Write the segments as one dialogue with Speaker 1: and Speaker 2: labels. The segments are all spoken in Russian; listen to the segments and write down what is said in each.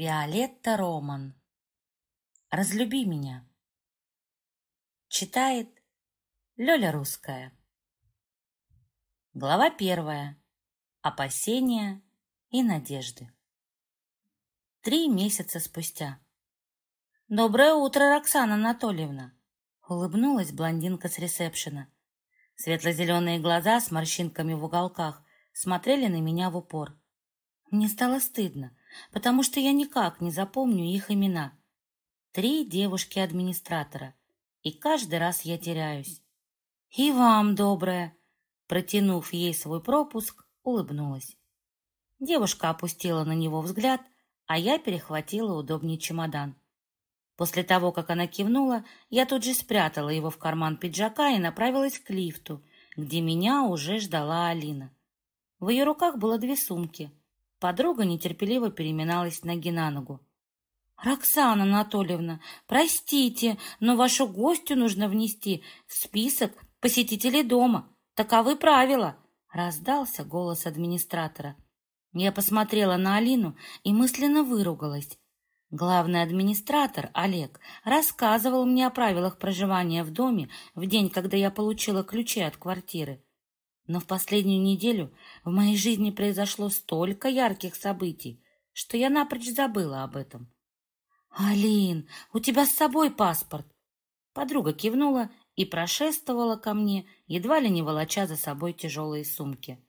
Speaker 1: Виолетта Роман. Разлюби меня. Читает Лёля Русская. Глава первая. Опасения и надежды. Три месяца спустя. «Доброе утро, Роксана Анатольевна!» Улыбнулась блондинка с ресепшена. Светло-зеленые глаза с морщинками в уголках смотрели на меня в упор. Мне стало стыдно потому что я никак не запомню их имена. Три девушки-администратора, и каждый раз я теряюсь. «И вам доброе!» Протянув ей свой пропуск, улыбнулась. Девушка опустила на него взгляд, а я перехватила удобнее чемодан. После того, как она кивнула, я тут же спрятала его в карман пиджака и направилась к лифту, где меня уже ждала Алина. В ее руках было две сумки. Подруга нетерпеливо переминалась ноги на ногу. «Роксана Анатольевна, простите, но вашу гостю нужно внести в список посетителей дома. Таковы правила!» — раздался голос администратора. Я посмотрела на Алину и мысленно выругалась. Главный администратор, Олег, рассказывал мне о правилах проживания в доме в день, когда я получила ключи от квартиры. Но в последнюю неделю в моей жизни произошло столько ярких событий, что я напрочь забыла об этом. «Алин, у тебя с собой паспорт!» Подруга кивнула и прошествовала ко мне, едва ли не волоча за собой тяжелые сумки.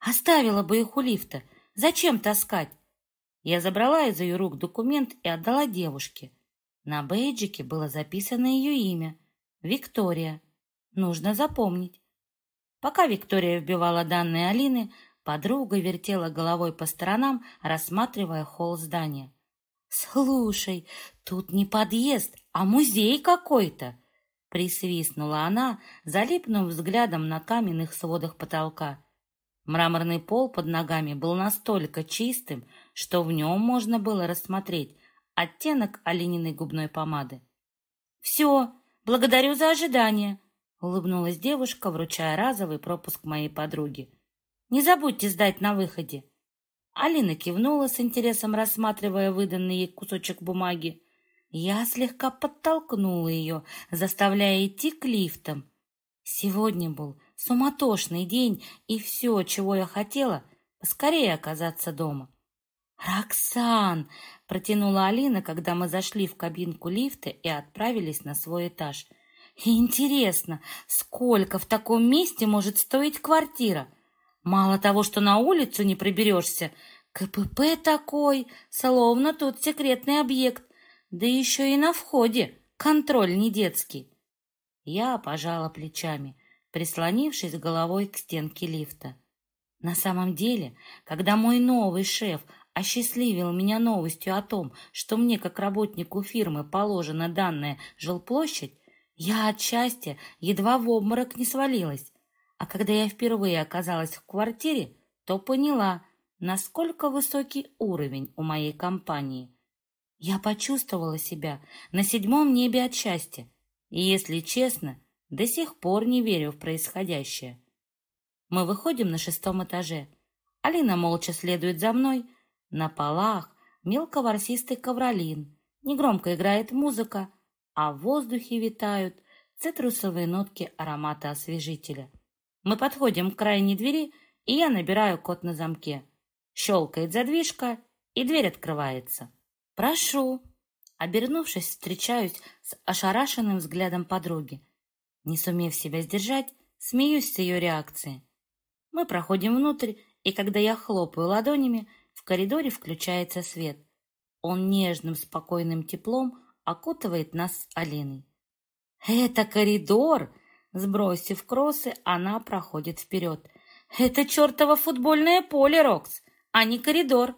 Speaker 1: «Оставила бы их у лифта. Зачем таскать?» Я забрала из ее рук документ и отдала девушке. На бейджике было записано ее имя — Виктория. Нужно запомнить. Пока Виктория вбивала данные Алины, подруга вертела головой по сторонам, рассматривая холл здания. «Слушай, тут не подъезд, а музей какой-то!» Присвистнула она, залипнув взглядом на каменных сводах потолка. Мраморный пол под ногами был настолько чистым, что в нем можно было рассмотреть оттенок олениной губной помады. «Все, благодарю за ожидание!» Улыбнулась девушка, вручая разовый пропуск моей подруге. «Не забудьте сдать на выходе». Алина кивнула с интересом, рассматривая выданный ей кусочек бумаги. Я слегка подтолкнула ее, заставляя идти к лифтам. Сегодня был суматошный день, и все, чего я хотела, поскорее оказаться дома. «Роксан!» — протянула Алина, когда мы зашли в кабинку лифта и отправились на свой этаж. Интересно, сколько в таком месте может стоить квартира? Мало того, что на улицу не приберешься, КПП такой, словно тут секретный объект, да еще и на входе контроль не детский. Я пожала плечами, прислонившись головой к стенке лифта. На самом деле, когда мой новый шеф осчастливил меня новостью о том, что мне, как работнику фирмы, положена данная жилплощадь, я от счастья едва в обморок не свалилась. А когда я впервые оказалась в квартире, то поняла, насколько высокий уровень у моей компании. Я почувствовала себя на седьмом небе от счастья. И, если честно, до сих пор не верю в происходящее. Мы выходим на шестом этаже. Алина молча следует за мной. На полах мелковорсистый ковролин. Негромко играет музыка, а в воздухе витают цитрусовые нотки аромата освежителя. Мы подходим к крайней двери, и я набираю код на замке. Щелкает задвижка, и дверь открывается. «Прошу!» Обернувшись, встречаюсь с ошарашенным взглядом подруги. Не сумев себя сдержать, смеюсь с ее реакции. Мы проходим внутрь, и когда я хлопаю ладонями, в коридоре включается свет. Он нежным, спокойным теплом окутывает нас с Алиной. «Это коридор!» Сбросив кроссы, она проходит вперед. «Это чертово футбольное поле, Рокс, а не коридор!»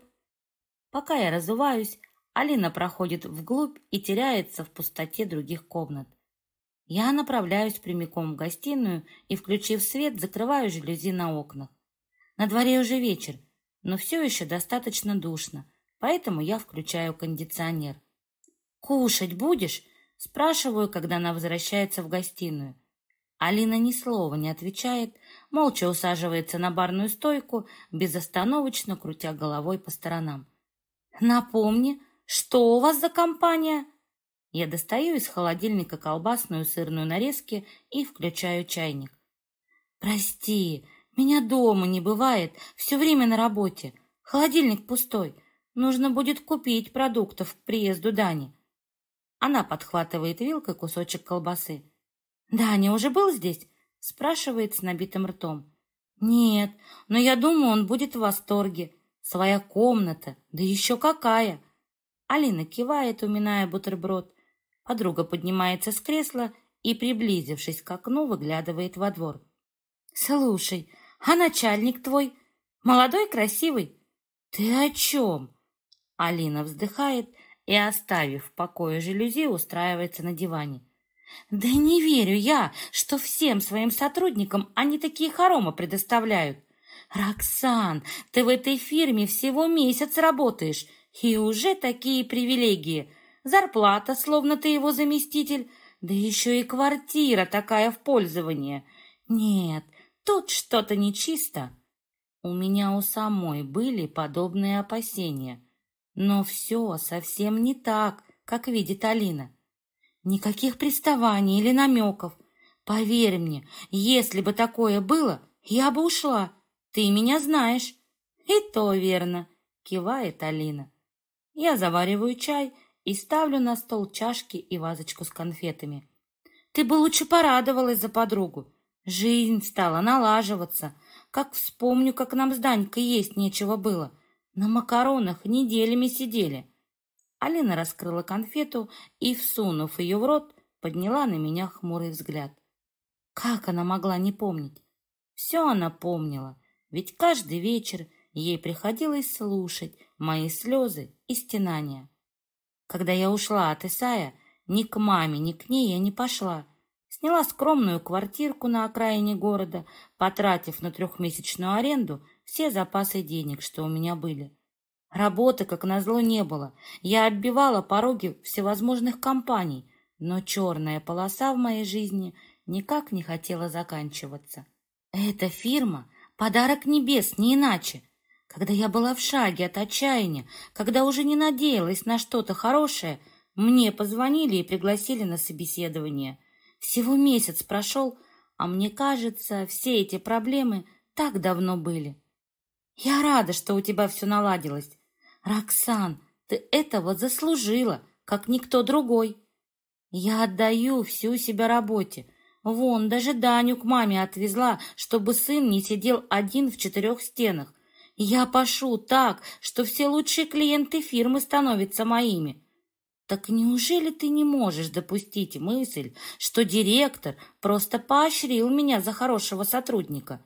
Speaker 1: Пока я разуваюсь, Алина проходит вглубь и теряется в пустоте других комнат. Я направляюсь прямиком в гостиную и, включив свет, закрываю жалюзи на окнах. На дворе уже вечер, но все еще достаточно душно, поэтому я включаю кондиционер. «Кушать будешь?» Спрашиваю, когда она возвращается в гостиную. Алина ни слова не отвечает, молча усаживается на барную стойку, безостановочно крутя головой по сторонам. «Напомни, Что у вас за компания?» Я достаю из холодильника колбасную сырную нарезки и включаю чайник. «Прости, меня дома не бывает, все время на работе. Холодильник пустой. Нужно будет купить продуктов к приезду Дани». Она подхватывает вилкой кусочек колбасы. «Даня уже был здесь?» спрашивает с набитым ртом. «Нет, но я думаю, он будет в восторге. Своя комната, да еще какая!» Алина кивает, уминая бутерброд. Подруга поднимается с кресла и, приблизившись к окну, выглядывает во двор. «Слушай, а начальник твой? Молодой, красивый?» «Ты о чем?» Алина вздыхает и, оставив в покое жалюзи, устраивается на диване. «Да не верю я, что всем своим сотрудникам они такие хоромы предоставляют. Роксан, ты в этой фирме всего месяц работаешь, и уже такие привилегии. Зарплата, словно ты его заместитель, да еще и квартира такая в пользование. Нет, тут что-то нечисто. У меня у самой были подобные опасения. Но все совсем не так, как видит Алина. Никаких приставаний или намеков. Поверь мне, если бы такое было, я бы ушла. Ты меня знаешь. И то верно, кивает Алина. Я завариваю чай и ставлю на стол чашки и вазочку с конфетами. Ты бы лучше порадовалась за подругу. Жизнь стала налаживаться. Как вспомню, как нам с Данькой есть нечего было. На макаронах неделями сидели. Алина раскрыла конфету и, всунув ее в рот, подняла на меня хмурый взгляд. Как она могла не помнить? Все она помнила, ведь каждый вечер ей приходилось слушать мои слезы и стенания. Когда я ушла от Исая, ни к маме, ни к ней я не пошла. Сняла скромную квартирку на окраине города, потратив на трехмесячную аренду все запасы денег, что у меня были. Работы, как назло, не было. Я оббивала пороги всевозможных компаний, но черная полоса в моей жизни никак не хотела заканчиваться. Эта фирма — подарок небес, не иначе. Когда я была в шаге от отчаяния, когда уже не надеялась на что-то хорошее, мне позвонили и пригласили на собеседование. Всего месяц прошел, а мне кажется, все эти проблемы так давно были. Я рада, что у тебя все наладилось. Роксан, ты этого заслужила, как никто другой. Я отдаю всю себя работе. Вон, даже Даню к маме отвезла, чтобы сын не сидел один в четырех стенах. Я пошу так, что все лучшие клиенты фирмы становятся моими. Так неужели ты не можешь допустить мысль, что директор просто поощрил меня за хорошего сотрудника?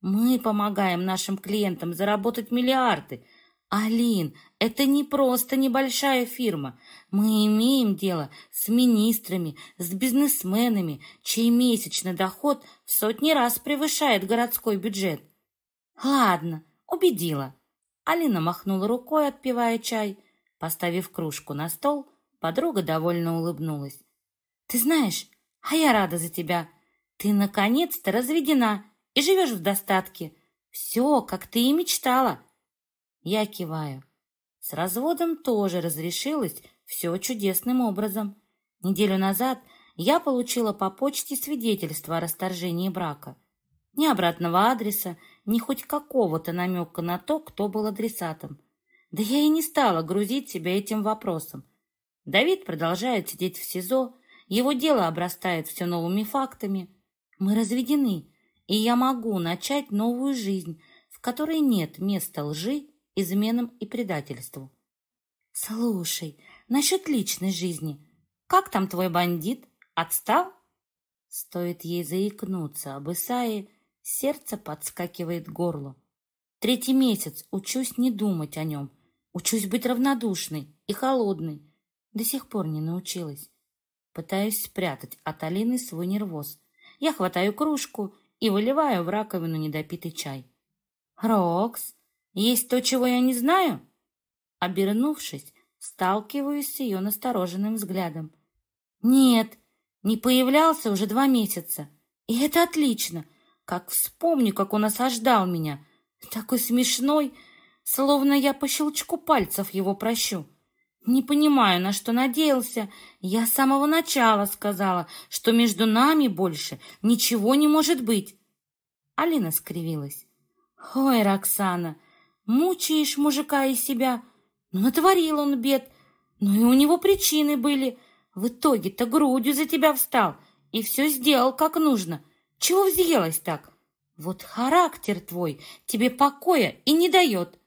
Speaker 1: Мы помогаем нашим клиентам заработать миллиарды. Алин, это не просто небольшая фирма. Мы имеем дело с министрами, с бизнесменами, чей месячный доход в сотни раз превышает городской бюджет. Ладно, Убедила. Алина махнула рукой, отпивая чай. Поставив кружку на стол, подруга довольно улыбнулась. «Ты знаешь, а я рада за тебя. Ты наконец-то разведена и живешь в достатке. Все, как ты и мечтала». Я киваю. С разводом тоже разрешилось все чудесным образом. Неделю назад я получила по почте свидетельство о расторжении брака. Ни обратного адреса, ни хоть какого-то намека на то, кто был адресатом. Да я и не стала грузить себя этим вопросом. Давид продолжает сидеть в СИЗО, его дело обрастает все новыми фактами. Мы разведены, и я могу начать новую жизнь, в которой нет места лжи, изменам и предательству. Слушай, насчет личной жизни. Как там твой бандит? Отстал? Стоит ей заикнуться об Исае, Сердце подскакивает к горлу. Третий месяц учусь не думать о нем. Учусь быть равнодушной и холодной. До сих пор не научилась. Пытаюсь спрятать от Алины свой нервоз. Я хватаю кружку и выливаю в раковину недопитый чай. «Рокс, есть то, чего я не знаю?» Обернувшись, сталкиваюсь с ее настороженным взглядом. «Нет, не появлялся уже два месяца. И это отлично. Как вспомню, как он осаждал меня. Такой смешной, словно я по щелчку пальцев его прощу. Не понимаю, на что надеялся. Я с самого начала сказала, что между нами больше ничего не может быть. Алина скривилась. Ой, Роксана, мучаешь мужика из себя. Ну, натворил он бед. Ну и у него причины были. В итоге-то грудью за тебя встал и все сделал как нужно. Чего взъелась так? Вот характер твой тебе покоя и не дает.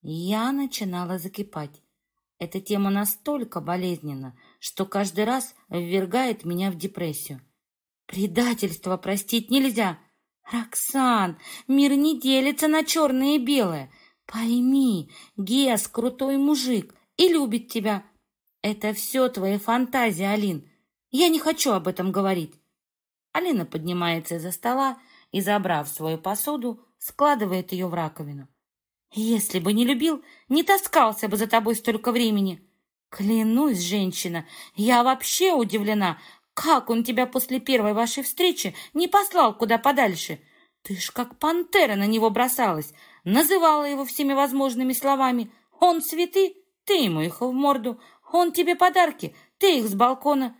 Speaker 1: Я начинала закипать. Эта тема настолько болезненна, что каждый раз ввергает меня в депрессию. Предательство простить нельзя. Роксан, мир не делится на черное и белое. Пойми, Гес крутой мужик и любит тебя. Это все твои фантазии, Алин. Я не хочу об этом говорить. Алина поднимается из-за стола и, забрав свою посуду, складывает ее в раковину. Если бы не любил, не таскался бы за тобой столько времени. Клянусь, женщина, я вообще удивлена, как он тебя после первой вашей встречи не послал куда подальше. Ты ж как пантера на него бросалась, называла его всеми возможными словами. Он цветы, ты ему их в морду. Он тебе подарки, ты их с балкона.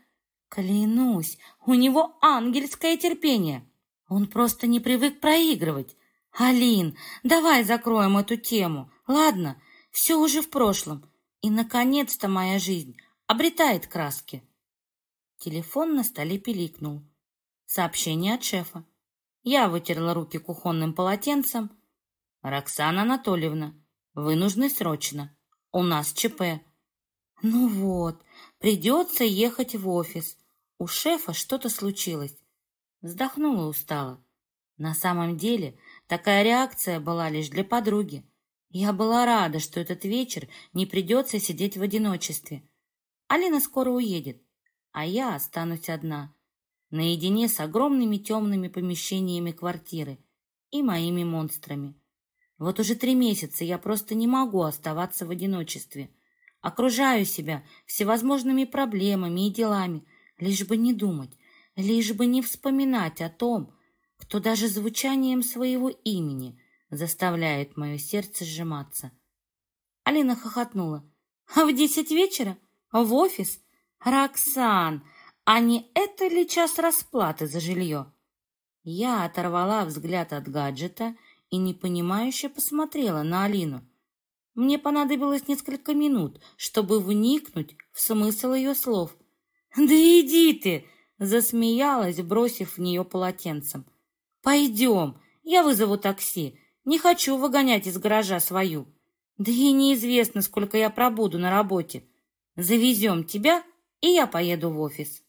Speaker 1: Клянусь, у него ангельское терпение. Он просто не привык проигрывать. «Алин, давай закроем эту тему, ладно? Все уже в прошлом. И, наконец-то, моя жизнь обретает краски». Телефон на столе пиликнул. Сообщение от шефа. Я вытерла руки кухонным полотенцем. «Роксана Анатольевна, вы нужны срочно. У нас ЧП». «Ну вот, придется ехать в офис. У шефа что-то случилось». Вздохнула устало. На самом деле Такая реакция была лишь для подруги. Я была рада, что этот вечер не придется сидеть в одиночестве. Алина скоро уедет, а я останусь одна, наедине с огромными темными помещениями квартиры и моими монстрами. Вот уже три месяца я просто не могу оставаться в одиночестве. Окружаю себя всевозможными проблемами и делами, лишь бы не думать, лишь бы не вспоминать о том, кто даже звучанием своего имени заставляет мое сердце сжиматься. Алина хохотнула. «А в десять вечера? В офис? Роксан, а не это ли час расплаты за жилье?» Я оторвала взгляд от гаджета и непонимающе посмотрела на Алину. Мне понадобилось несколько минут, чтобы вникнуть в смысл ее слов. «Да иди ты!» — засмеялась, бросив в нее полотенцем. «Пойдем, я вызову такси. Не хочу выгонять из гаража свою. Да и неизвестно, сколько я пробуду на работе. Завезем тебя, и я поеду в офис».